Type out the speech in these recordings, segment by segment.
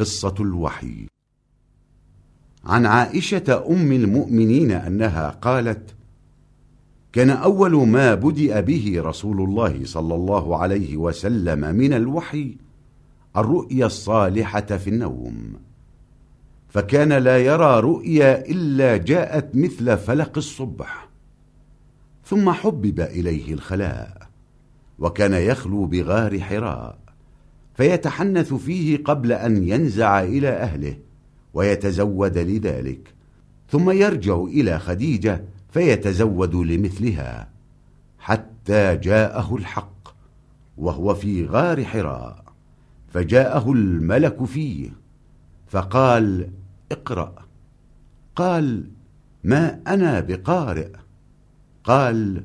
قصة الوحي. عن عائشة أم المؤمنين أنها قالت كان أول ما بدأ به رسول الله صلى الله عليه وسلم من الوحي الرؤيا الصالحة في النوم. فكان لا يرى رؤيا إلا جاءت مثل فلق الصبح. ثم حبب إليه الخلاء وكان يخلو بغار حراء. فيتحنث فيه قبل أن ينزع إلى أهله ويتزود لذلك. ثم يرجع إلى خديجة فيتزود لمثلها حتى جاءه الحق وهو في غار حراء. فجاءه الملك فيه فقال اقرأ قال ما أنا بقارئ قال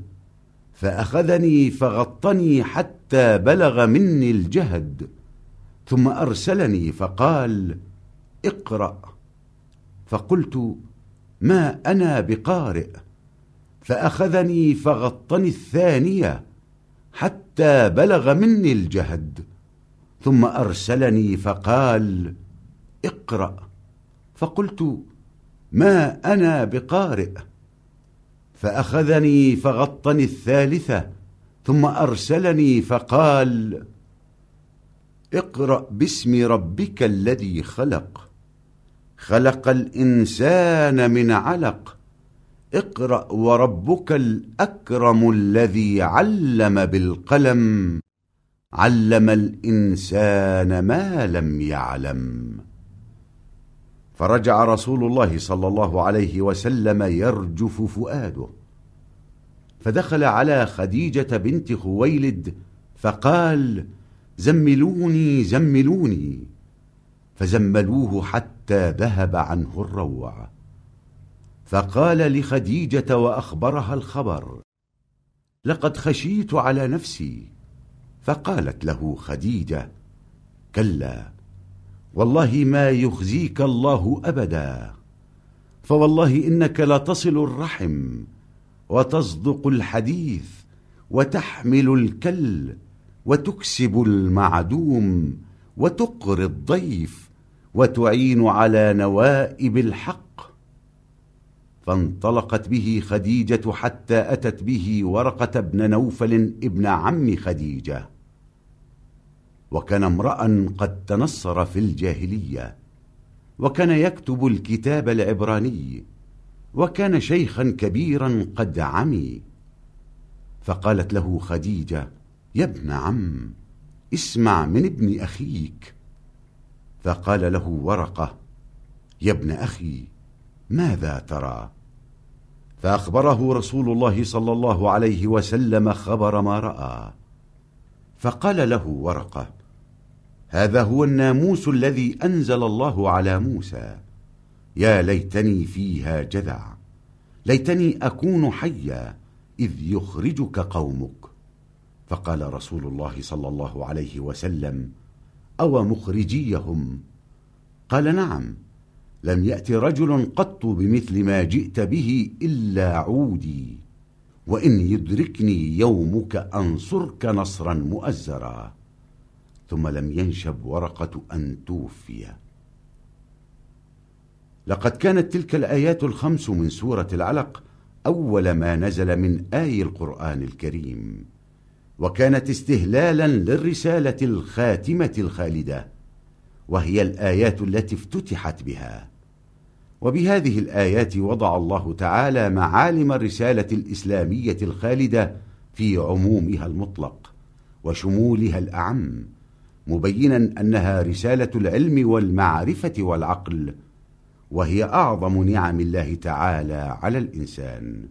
فأخذني فغطني حتى بلغ مني الجهد ثم أرسلني فقال اقرأ. فقلت ما أنا بقارئ. فأخذني فغطني الثانية حتى بلغ مني الجهد. ثم أرسلني فقال اقرأ. فقلت ما أنا بقارئ. فأخذني فغطني الثالثة. ثم أرسلني فقال اقرأ باسم ربك الذي خلق. خلق الإنسان من علق. اقرأ وربك الأكرم الذي علم بالقلم. علم الإنسان ما لم يعلم. فرجع رسول الله صلى الله عليه وسلم يرجف فؤاده. فدخل على خديجة بنت خويلد فقال زملوني زملوني. فزملوه حتى ذهب عنه الروع. فقال لخديجة وأخبرها الخبر لقد خشيت على نفسي. فقالت له خديجة كلا والله ما يخزيك الله أبدا. فوالله إنك لتصل الرحم وتصدق الحديث وتحمل الكل وتكسب المعدوم وتقر الضيف وتعين على نوائب الحق. فانطلقت به خديجة حتى أتت به ورقة بن نوفل ابن عم خديجة. وكان امرأ قد تنصر في الجاهلية وكان يكتب الكتاب العبراني وكان شيخا كبيرا قد عمي. فقالت له خديجة يا ابن عم اسمع من ابن أخيك. فقال له ورقة يا ابن أخي ماذا ترى؟ فأخبره رسول الله صلى الله عليه وسلم خبر ما رأى. فقال له ورقة هذا هو الناموس الذي أنزل الله على موسى. يا ليتني فيها جذع ليتني أكون حيا إذ يخرجك قومك. فقال رسول الله صلى الله عليه وسلم أو مخرجيهم؟ قال نعم لم يأت رجل قط بمثل ما جئت به إلا عودي وإن يدركني يومك أنصرك نصرا مؤزرا. ثم لم ينشب ورقة أن توفي. لقد كانت تلك الآيات الخمس من سورة العلق أول ما نزل من آي القرآن الكريم. وكانت استهلالا للرسالة الخاتمة الخالدة وهي الآيات التي افتتحت بها. وبهذه الآيات وضع الله تعالى معالم الرسالة الإسلامية الخالدة في عمومها المطلق وشمولها الأعم مبينا أنها رسالة العلم والمعرفة والعقل وهي أعظم نعم الله تعالى على الإنسان.